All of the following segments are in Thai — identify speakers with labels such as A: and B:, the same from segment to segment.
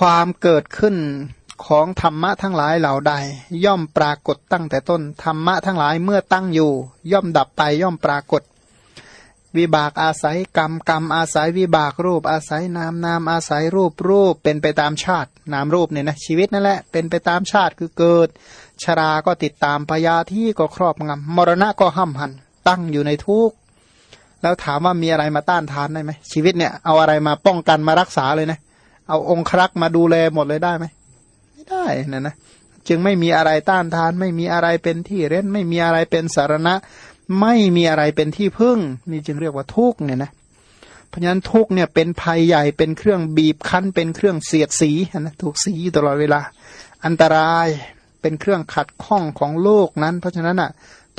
A: ความเกิดขึ้นของธรรมะทั้งหลายเหล่าใด ย่อมปรากฏตั้งแต่ต้นธรรมะทั้งหลายเมื่อตั้งอยู่ ย่อมดับไปย่อมปรากฏ วิบากอาศัยกรรมกรรมอาศัยวิบากรูปอาศัยนามนามอาศัยรูปรูปเป็นไปตามชาตินามรูปเนี่ยนะชีวิตนั่นแหละเป็นไปตามชาติคือเกิด ชราก็ติดตามพยาที่ก็ครอบงำมรณะก็ห้ำหันตั้งอยู่ในทุกข์แล้วถามว่ามีอะไรมาต้านทานได้ไหมชีวิตเนี่ยเอาอะไรมาป้องกันมารักษาเลยนะ เอาองครักษ์มาดูแลหมดเลยได้ไหมไม่ได้นะนะจึงไม่มีอะไรต้านทาน ไม่มีอะไรเป็นที่เร้นไม่มีอะไรเป็นสารณะ ไม่มีอะไรเป็นที่พึ่ง นี่จึงเรียกว่าทุกเนี่ยนะเพราะฉะนั้นทุกเนี่ยเป็นภัยใหญ่เป็นเครื่องบีบคั้น เป็นเครื่องเสียดสีนะถูกสีตลอดเวลา อันตรายเป็นเครื่องขัดข้องของโลกนั้น เพราะฉะนั้นอะ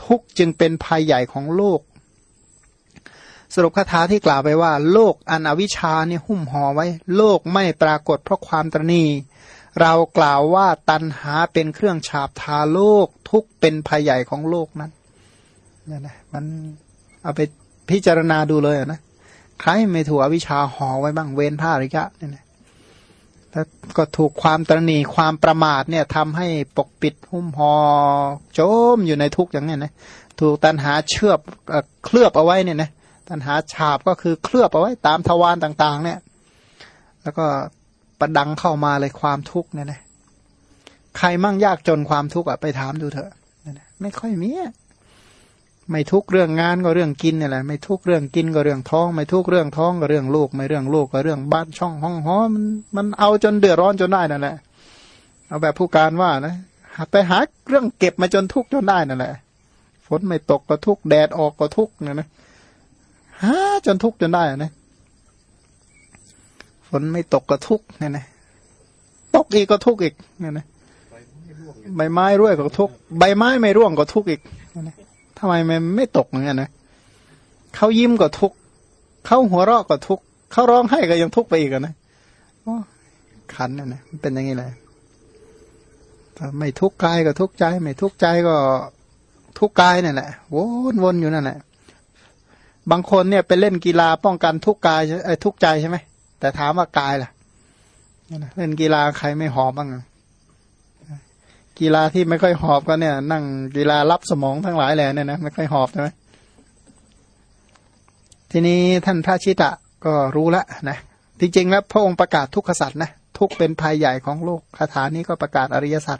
A: ทุกจึงเป็นภัยใหญ่ของโลก สรุปคาถาที่กล่าวไปว่า โลกอันอวิชาเนี่ยหุ้มห่อไว้ โลกไม่ปรากฏเพราะความตรณี เรากล่าวว่าตันหาเป็นเครื่องฉาบทาโลกทุกเป็นภัยใหญ่ของโลกนั้นนี่นะมันเอาไปพิจารณาดูเลยนะใครไม่ถูกอวิชาห่อไว้บ้างเว้นท่าริกะเนี่ยนะแล้วก็ถูกความตรณีความประมาทเนี่ยทำให้ปกปิดหุ้มห่อโจมอยู่ในทุกอย่างนี้นะถูกตันหาเชือบเคลือบเอาไว้เนี่ยนะ ตัณหาฉาบก็คือเคลือบเอาไว้ตามทวารต่าง ๆ เนี่ย แล้วก็ประดังเข้ามาเลยความทุกข์เนี่ยนะใครมั่งยากจนความทุกข์อะไปถามดูเถอะไม่ค่อยมีไม่ทุกเรื่องงานก็เรื่องกินนี่แหละไม่ทุกเรื่องกินก็เรื่องท้อง ไม่ทุกเรื่องท้องก็เรื่องลูก ไม่เรื่องลูกก็เรื่องบ้านช่องห้องหอมันมันเอาจนเดือดร้อนจนได้นั่นแหละ เอาแบบผู้การว่านะไปหาเรื่องเก็บมาจนทุกข์จนได้นั่นแหละฝนไม่ตกก็ทุกแดดออกก็ทุกเนี่ยนะ หาจนทุกข์จนได้นะฝนไม่ตกก็ทุกข์เนี่ยนะตกอีกก็ทุกข์อีกเนี่ยนะใบไม้ร่วงก็ทุกข์ใบไม้ไม่ร่วงก็ทุกข์อีกเนี่ยนะทำไมมันไม่ตกอย่างเงี้ยนะเขายิ้มก็ทุกข์เขาหัวเราะก็ทุกข์เขาร้องไห้ก็ยังทุกข์ไปอีกนะขันเนี่ยนะมันเป็นอย่างนี้เลยไม่ทุกข์กายก็ทุกข์ใจ ไม่ทุกข์ใจก็ทุกข์กายนี่แหละวนวนอยู่นั่นแหละ บางคนเนี่ยไปเล่นกีฬาป้องกันทุกกายทุกใจใช่ไหมแต่ถามว่ากายล่ะเล่นกีฬาใครไม่หอบบ้างกีฬาที่ไม่ค่อยหอบก็เนี่ย นั่งกีฬารับสมองทั้งหลายแหล่เนี่ยนะไม่ค่อยหอบใช่ไหมทีนี้ท่านพระชิตะก็รู้แล้วนะจริงๆแล้วพระองค์ประกาศทุกขสัตว์นะทุกเป็นภัยใหญ่ของโลกคาถานี้ก็ประกาศอริยสัจ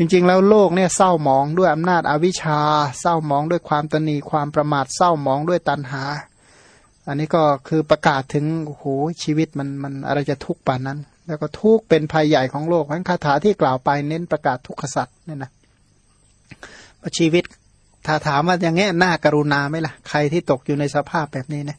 A: จริง ๆ แล้วโลกเนี่ยเศร้าหมองด้วยอำนาจอาวิชชา เศร้าหมองด้วยความตนีความประมาทเศร้าหมองด้วยตัณหา อันนี้ก็คือประกาศถึงโอ้โหชีวิตมันมันอะไรจะทุกข์ป่านนั้น แล้วก็ทุกข์เป็นภัยใหญ่ของโลกทั้งคาถาที่กล่าวไปเน้นประกาศทุกขสัตว์เนี่ยนะชีวิตถ้าถามว่าอย่างเงี้ยน่ากรุณาไหมล่ะ ใครที่ตกอยู่ในสภาพแบบนี้นะ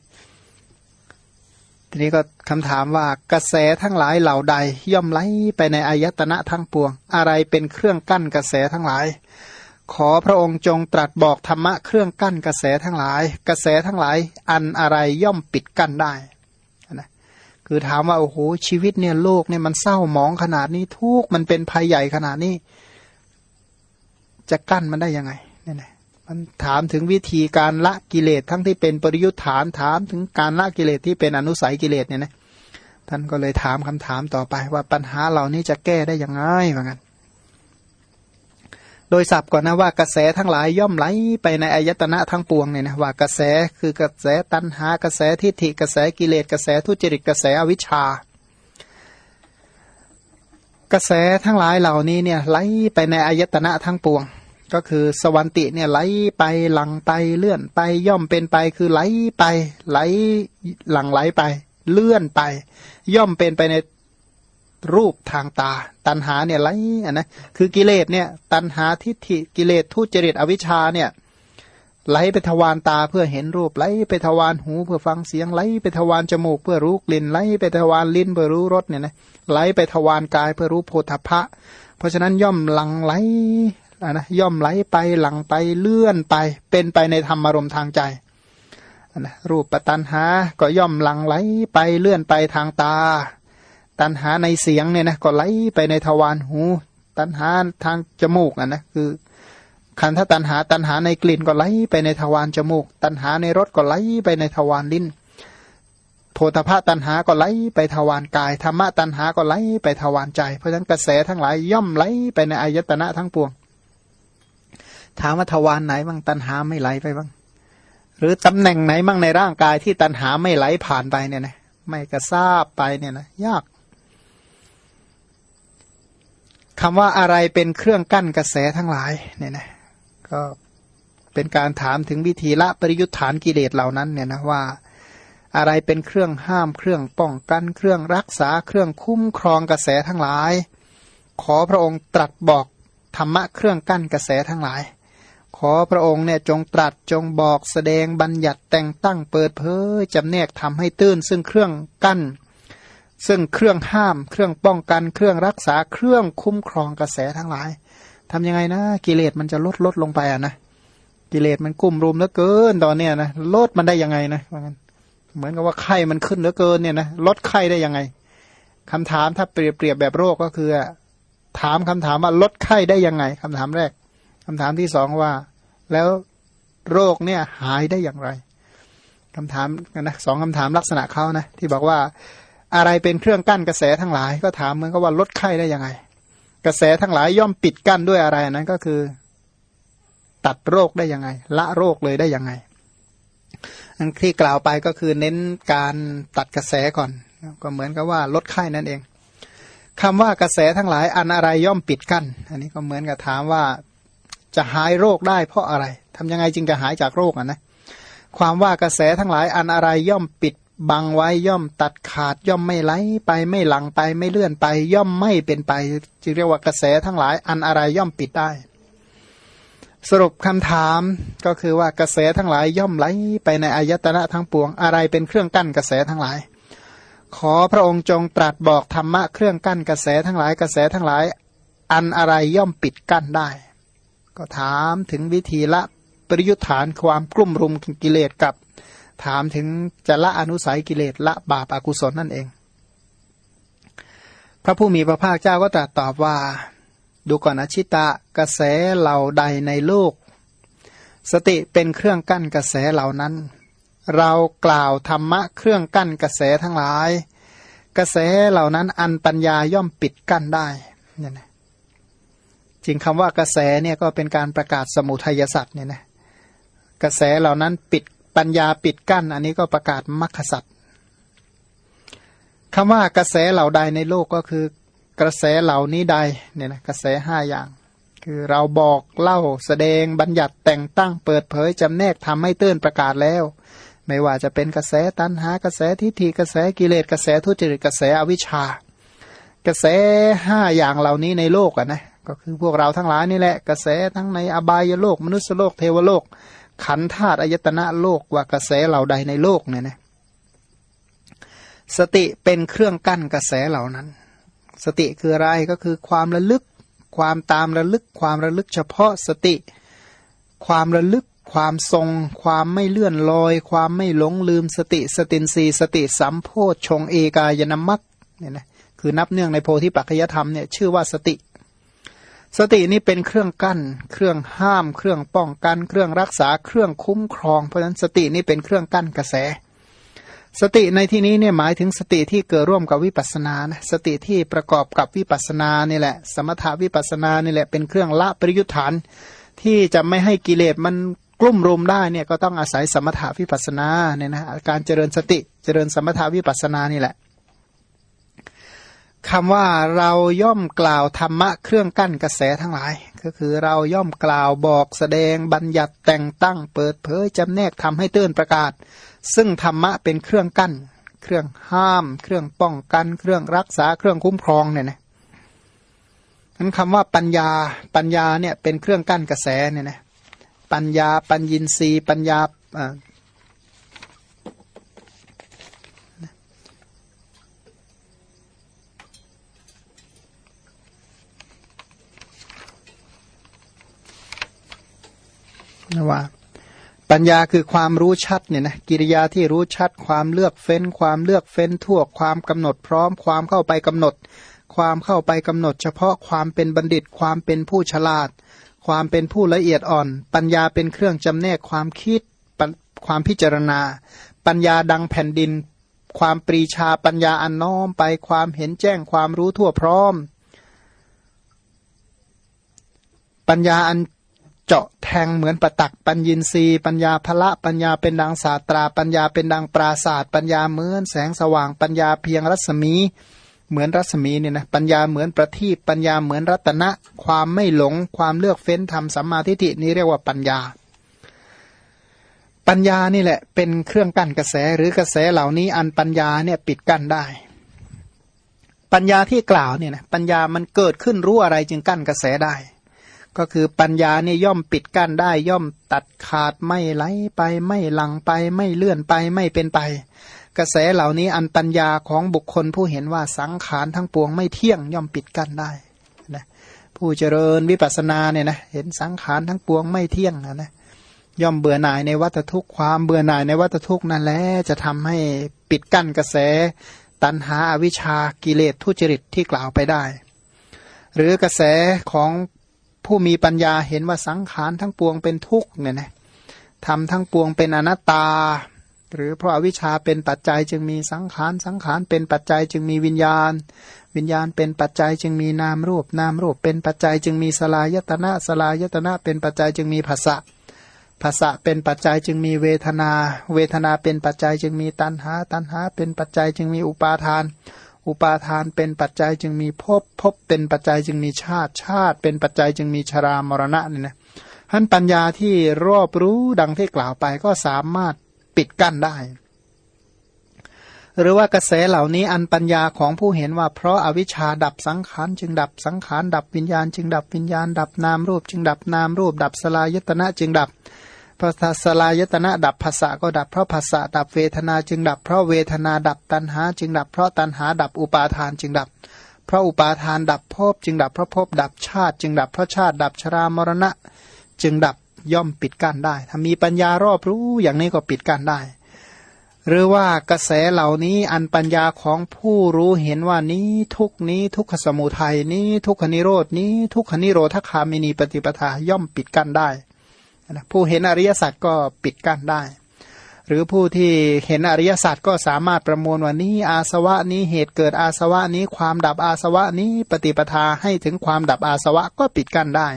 A: ทีนี้ก็คำถามว่ากระแสทั้งหลายเหล่าใด ย่อมไหลไปในอายตนะทั้งปวง อะไรเป็นเครื่องกั้นกระแสทั้งหลาย ขอพระองค์จงตรัสบอกธรรมะเครื่องกั้นกระแสทั้งหลาย กระแสทั้งหลาย อันอะไรย่อมปิดกั้นได้นะคือถามว่าโอ้โหชีวิตเนี่ยโลกเนี่ยมันเศร้าหมองขนาดนี้ทุกมันเป็นภัยใหญ่ขนาดนี้ จะกั้นมันได้ยังไง มันถามถึงวิธีการละกิเลสทั้งที่เป็นปริยุทธานถามถึงการละกิเลสที่เป็นอนุสัยกิเลสเนี่ยนะท่านก็เลยถามคำถามต่อไปว่าปัญหาเหล่านี้จะแก้ได้ยังไงเหมือนกันโดยสับก่อนนะว่ากระแสทั้งหลายย่อมไหลไปในอายตนะทั้งปวงเนี่ยนะว่ากระแสคือกระแสตัณหากระแสทิฏฐิกระแสกิเลสกระแสทุจริตกระแสอวิชชา กระแสทั้งหลายเหล่านี้เนี่ยไหลไปในอายตนะทั้งปวง ก็คือสวรรติเนี่ยไหลไปหลังไปเลื่อนไปย่อมเป็นไปคือไหลไป ไหลหลังไหลไป เลื่อนไป ย่อมเป็นไปในรูปทางตา ตันหาเนี่ยไหลอะนะคือกิเลสเนี่ย ตันหาทิฏฐิกิเลสทุจริตอวิชชาเนี่ยไหลไปทวารตาเพื่อเห็นรูปไหลไปทวารหูเพื่อฟังเสียงไหลไปทวารจมูกเพื่อรู้กลิ่นไหลไปทวารลิ้นเพื่อรู้รสเนี่ยนะไหลไปทวารกายเพื่อรู้โพธพะ เพราะฉะนั้นย่อมหลังไหล นะย่อมไหลไปหลังไปเลื่อนไป เป็นไปในธรรมารมณ์ทางใจนะรูปปัตันหาก็ย่อมหลังไหลไปเลื่อนไปทางตา ตันหาในเสียงเนี่ยนะก็ไหลไปในทวารหู ตันหาทางจมูกนะนะคือคันถ้าตันหาตันหาในกลิ่นก็ไหลไปในทวารจมูก ตันหาในรสก็ไหลไปในทวารลิ้นโพธพะตันหาก็ไหลไปทวารกายธรรมะตันหาก็ไหลไปทวารใจ เพราะฉะนั้นกระแสทั้งหลายย่อมไหลไปในอายตนะทั้งปวง ถามว่าทวารไหนบ้างตันหาไม่ไหลไปบ้าง หรือตำแหน่งไหนบ้างในร่างกายที่ตันหาไม่ไหลผ่านไปเนี่ยนะไม่กระซาบไปเนี่ยนะยากคำว่าอะไรเป็นเครื่องกั้นกระแสทั้งหลายเนี่ยนะก็เป็นการถามถึงวิธีละปริยุทธานกิเลสเหล่านั้นเนี่ยนะว่าอะไรเป็นเครื่องห้ามเครื่องป้องกันเครื่องรักษาเครื่องคุ้มครองกระแสทั้งหลาย ขอพระองค์ตรัสบอกธรรมะเครื่องกั้นกระแสทั้งหลาย ขอพระองค์เนี่ยจงตรัสจงบอกแสดงบัญญัติแต่งตั้งเปิดเผยจำแนกทำให้ตื้น ซึ่งเครื่องกั้น ซึ่งเครื่องห้าม เครื่องป้องกัน เครื่องรักษาเครื่องคุ้มครองกระแสทั้งหลายทำยังไงนะ กิเลสมันจะลดลดลงไปอะนะกิเลสมันกุ้มรุมเหลือเกินตอนเนี้ยนะลดมันได้ยังไงนะว่างั้นเหมือนกับว่าไข้มันขึ้นเหลือเกินเนี่ยนะลดไข้ได้ยังไงคำถามถ้าเปรียบเปรียบแบบโรคก็คือ ถามคำถามว่าลดไข้ได้ยังไงคำถามแรกคำถามที่สองว่า แล้วโรคเนี่ยหายได้อย่างไรคำถามกันนะสองคำถามลักษณะเขานะ ที่บอกว่าอะไรเป็นเครื่องกั้นกระแสทั้งหลาย ก็ถามเหมือนกับว่าลดไข้ได้ยังไง กระแสทั้งหลายย่อมปิดกั้นด้วยอะไรนั้นก็คือ ตัดโรคได้ยังไง ละโรคเลยได้ยังไงอันที่กล่าวไปก็คือเน้นการตัดกระแสก่อน ก็เหมือนกับว่าลดไข้นั่นเองคำว่ากระแสทั้งหลายอันอะไรย่อมปิดกั้น อันนี้ก็เหมือนกับถามว่า จะหายโรคได้เพราะอะไรทำยังไงจึงจะหายจากโรคอะนะความว่ากระแสทั้งหลายอันอะไรย่อมปิดบังไว้ย่อมตัดขาดย่อมไม่ไหลไปไม่หลังไปไม่เลื่อนไป ย่อมไม่เป็นไป จึงเรียกว่ากระแสทั้งหลายอันอะไรย่อมปิดได้ สรุปคำถามก็คือว่ากระแสทั้งหลายย่อมไหลไปในอายตนะทั้งปวงอะไรเป็นเครื่องกั้นกระแสทั้งหลาย ขอพระองค์จงตรัสบอกธรรมะเครื่องกั้นกระแสทั้งหลายกระแสทั้งหลาย อันอะไรย่อมปิดกั้นได้ ก็ถามถึงวิธีละปริยุทธานความกลุ่มรุมกิเลสกับ ถามถึงจะละอนุสัยกิเลสละบาปอากุศลนั่นเอง พระผู้มีพระภาคเจ้าก็ตรัสตอบว่า ดูก่อนอชิตะกระแสเหล่าใดในโลก สติเป็นเครื่องกั้นกระแสเหล่านั้น เรากล่าวธรรมะเครื่องกั้นกระแสทั้งหลาย กระแสเหล่านั้นอันปัญญาย่อมปิดกั้นได้เนี่ยนะ จริงคำว่ากระแสเนี่ยก็เป็นการประกาศสมุทัยสัตว์เนี่ยนะกระแสเหล่านั้นปิดปัญญาปิดกั้น อันนี้ก็ประกาศมรรคสัตว์คำว่ากระแสเหล่าใดในโลกก็คือกระแสเหล่านี้ใดเนี่ยนะกระแสห้าอย่าง คือเราบอกเล่าแสดงบัญญัติแต่งตั้งเปิดเผยจำแนกทำให้เตือนประกาศแล้ว ไม่ว่าจะเป็นกระแสตัณหากระแสทิฏฐิกระแสกิเลสกระแสทุจริตกระแสอวิชชา กระแสห้าอย่างเหล่านี้ในโลกอะนะ ก็คือพวกเราทั้งหลายนี่แหละกระแสทั้งในอบายโลก มนุษยโลกเทวโลก ขันธาตุอายตนะโลกว่ากระแสเหล่าใดในโลกเนี่ยนะสติเป็นเครื่องกั้นกระแสเหล่านั้น สติคืออะไรก็คือความระลึก ความตามระลึก ความระลึกเฉพาะสติ ความระลึก ความทรง ความไม่เลื่อนลอย ความไม่หลงลืมสติสตินสีสติสัมโพชงเอกายนามัคเนี่ยนะคือนับเนื่องในโพธิปัจจยธรรมเนี่ยชื่อว่าสติ สตินี้เป็นเครื่องกั้น เครื่องห้าม เครื่องป้องกัน เครื่องรักษา เครื่องคุ้มครอง เพราะฉะนั้นสตินี้เป็นเครื่องกั้นกระแส สติในที่นี้เนี่ยหมายถึงสติที่เกิดร่วมกับวิปัสสนานะสติที่ประกอบกับวิปัสสนานี่แหละ สมถาวิปัสสนานี่แหละเป็นเครื่องละปริยุทธาน ที่จะไม่ให้กิเลสมันกลุ่มรุมได้เนี่ยก็ต้องอาศัยสมถาวิปัสสนาเนี่ยนะการเจริญสติเจริญสมถาวิปัสสนานี่แหละ คำว่าเราย่อมกล่าวธรรมะเครื่องกั้นกระแสทั้งหลาย ก็คือเราย่อมกล่าวบอกแสดงบัญญัติแต่งตั้ง เปิดเผยจำแนกทำให้เตือนประกาศ ซึ่งธรรมะเป็นเครื่องกั้น เครื่องห้าม เครื่องป้องกัน เครื่องรักษาเครื่องคุ้มครองเนี่ยนะนั้นคำว่าปัญญาปัญญาเนี่ยเป็นเครื่องกั้นกระแสเนี่ยนะปัญญาปัญญินรีปัญญา ว่า ปัญญาคือความรู้ชัดเนี่ยนะกิริยาที่รู้ชัด ความเลือกเฟ้น ความเลือกเฟ้นทั่วความกำหนดพร้อม ความเข้าไปกำหนด ความเข้าไปกำหนด เฉพาะความเป็นบัณฑิต ความเป็นผู้ฉลาด ความเป็นผู้ละเอียดอ่อน ปัญญาเป็นเครื่องจำแนกความคิดความพิจารณา ปัญญาดังแผ่นดิน ความปรีชาปัญญาอันน้อมไปความเห็นแจ้งความรู้ทั่วพร้อมปัญญาอัน เจาะแทงเหมือนประตักปัญญินรีปัญญาพละปัญญาเป็นดังศาสตรา ปัญญาเป็นดังปราศาสตร์ปัญญาเหมือนแสงสว่างปัญญาเพียงรัศมี เหมือนรัศมีเนี่ยนะปัญญาเหมือนประทีปปัญญาเหมือนรัตนะ ความไม่หลงความเลือกเฟ้นทำสัมมาทิฏฐินี้เรียกว่าปัญญา ปัญญานี่แหละเป็นเครื่องกั้นกระแสหรือกระแสเหล่านี้อันปัญญาเนี่ยปิดกั้นได้ ปัญญาที่กล่าวเนี่ยนะปัญญามันเกิดขึ้นรู้อะไรจึงกั้นกระแสได้ ก็คือปัญญาเนี่ยย่อมปิดกั้นได้ย่อมตัดขาดไม่ไหลไปไม่หลังไปไม่เลื่อนไปไม่เป็นไป กระแสเหล่านี้อันปัญญาของบุคคลผู้เห็นว่าสังขารทั้งปวงไม่เที่ยงย่อมปิดกั้นได้นะผู้เจริญวิปัสสนาเนี่ยนะเห็นสังขารทั้งปวงไม่เที่ยงนะนะย่อมเบื่อหน่ายในวัฏทุกข์ความเบื่อหน่ายในวัฏทุกข์นั่นแหละจะทำให้ปิดกั้นกระแส ตัณหาอวิชากิเลสทุจริตที่กล่าวไปได้ หรือกระแสของ ผู้มีปัญญาเห็นว่าสังขารทั้งปวงเป็นทุกข์เนี่ยนะทำทั้งปวงเป็นอนัตตา หรือเพราะอาวิชชาเป็นปัจจัยจึงมีสังขารสังขารเป็นปัจจัยจึงมีวิญญาณ วิญญาณเป็นปัจจัยจึงมีนามรูป นามรูปเป็นปัจจัยจึงมีสลายตนะสลายตนะเป็นปัจจัยจึงมีภาษะภาษะเป็นปัจจัยจึงมีเวทนา เวทนาเป็นปัจจัยจึงมีตัณหา ตัณหาเป็นปัจจัยจึงมีอุปาทาน อุปาทานเป็นปัจจัยจึงมีภพภพเป็นปัจจัยจึงมีชาติชาติ เป็นปัจจัยจึงมีชรามรณะเนี่ยนะท่านปัญญาที่รอบรู้ดังที่กล่าวไปก็สามารถปิดกั้นได้ หรือว่ากระแสเหล่านี้อันปัญญาของผู้เห็นว่า เพราะอาวิชชาดับสังขารจึงดับสังขารดับวิญญาณ จึงดับวิญญาณ ดับนามรูป จึงดับนามรูป ดับสลายตนะจึงดับ พระสลายตนะดับภาษาก็ดับเพราะภาษาดับเวทนาจึงดับ เพราะเวทนาดับตัณหา จึงดับเพราะตัณหาดับอุปาทานจึงดับ เพราะอุปาทานดับภพจึงดับเพราะภพดับชาติ จึงดับเพราะชาติดับชรามรณะ จึงดับย่อมปิดกั้นได้ ถ้ามีปัญญารอบรู้อย่างนี้ก็ปิดกั้นได้ หรือว่ากระแสเหล่านี้อันปัญญาของผู้รู้เห็นว่านี้ทุกนี้ทุกขสมุทัยนี้ทุกขนิโรดนี้ทุกขนิโรธคามินีปฏิปทาย่อมปิดกั้นได้ นะผู้เห็นอริยสัจก็ปิดกั้นได้ หรือผู้ที่เห็นอริยสัจก็สามารถประมวลว่านี้อาสวะนี้เหตุเกิดอาสวะนี้ความดับอาสวะนี้ปฏิปทาให้ถึงความดับอาสวะก็ปิดกั้นได้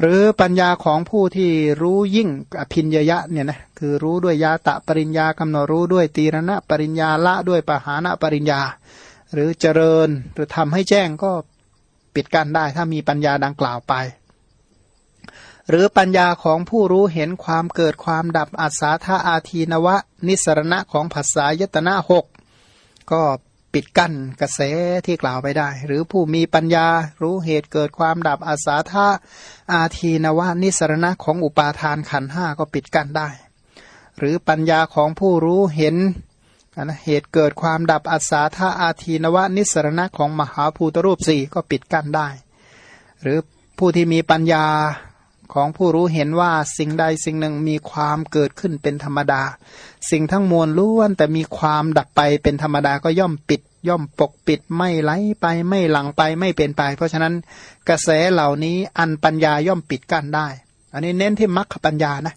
A: หรือปัญญาของผู้ที่รู้ยิ่งอภินยยะเนี่ยนะคือรู้ด้วยยาตะปริญญากำหนดรู้ด้วยตีรณะปริญญาละด้วยปหานะปริญญา หรือเจริญหรือทำให้แจ้งก็ปิดกั้นได้ถ้ามีปัญญาดังกล่าวไป หรือปัญญาของผู้รู้เห็นความเกิดความดับอัศาธาอาทีนวะ นิสรณะของภาษายตนะหกก็ปิดกั้นกระแสที่กล่าวไปได้ หรือผู้มีปัญญารู้เหตุเกิดความดับอาสาธาอาทีนวะนิสรณะของอุปาทานขันห้าก็ปิดกั้นได้ หรือปัญญาของผู้รู้เห็นนะเหตุเกิดความดับอาสาธาอาทีนวะนิสรณะของมหาภูตรูปสี่ก็ปิดกั้นได้ หรือผู้ที่มีปัญญา ของผู้รู้เห็นว่าสิ่งใดสิ่งหนึ่งมีความเกิดขึ้นเป็นธรรมดา สิ่งทั้งมวลล้วนแต่มีความดับไปเป็นธรรมดาก็ย่อมปิด ย่อมปกปิดไม่ไหลไปไม่หลังไปไม่เป็นไป เพราะฉะนั้นกระแสเหล่านี้อันปัญญาย่อมปิดกั้นได้ อันนี้เน้นที่มรรคปัญญานะ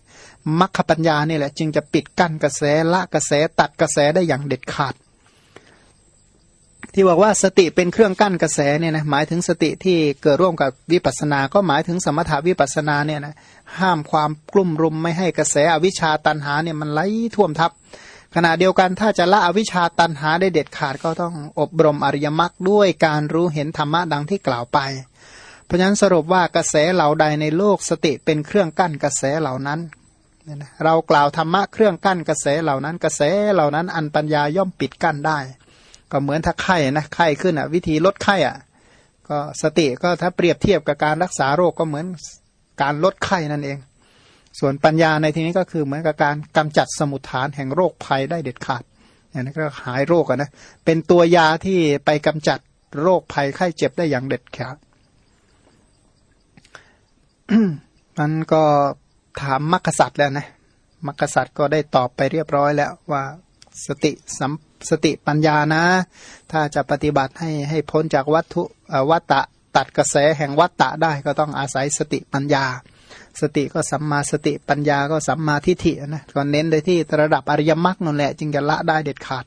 A: มรรคปัญญานี่แหละ จึงจะปิดกั้นกระแสละกระแสตัดกระแสได้อย่างเด็ดขาด ที่บอกว่าสติเป็นเครื่องกั้นกระแสเนี่ยนะหมายถึงสติที่เกิดร่วมกับวิปัสสนา ก็หมายถึงสมถาวิปัสสนาเนี่ยนะห้ามความกลุ่มรุมไม่ให้กระแสอวิชชาตันหาเนี่ยมันไหลท่วมทับ ขณะเดียวกันถ้าจะละอวิชชาตันหาได้เด็ดขาดก็ต้องอบรมอริยมรรคด้วยการรู้เห็นธรรมะดังที่กล่าวไป เพราะฉะนั้นสรุปว่ากระแสเหล่าใดในโลกสติเป็นเครื่องกั้นกระแสเหล่านั้นเรากล่าวธรรมะเครื่องกั้นกระแสเหล่านั้นกระแสเหล่านั้นอันปัญญาย่อมปิดกั้นได้ ก็เหมือนถ้าไข้นะไข้ขึ้นอะ วิธีลดไข้อะ ก็สติก็ถ้าเปรียบเทียบกับการรักษาโรคก็เหมือนการลดไข้นั่นเอง ส่วนปัญญาในที่นี้ก็คือเหมือนกับการกำจัดสมุทฐานแห่งโรคภัยได้เด็ดขาดอย่างนี้ก็หายโรคอะนะเป็นตัวยาที่ไปกำจัดโรคภัยไข้เจ็บได้อย่างเด็ดขาดมันก็ถามมรรคสัตว์แล้วนะมรรคสัตว์ก็ได้ตอบไปเรียบร้อยแล้วว่าสติสัม สติปัญญานะ ถ้าจะปฏิบัติให้ให้พ้นจากวัตถุวัตตะตัดกระแสแห่งวัตตะได้ก็ต้องอาศัยสติปัญญา สติก็สัมมาสติปัญญาก็สัมมาทิฏฐินะก็เน้นไปที่ระดับอริยมรรคนั่นแหละจึงจะละได้เด็ดขาด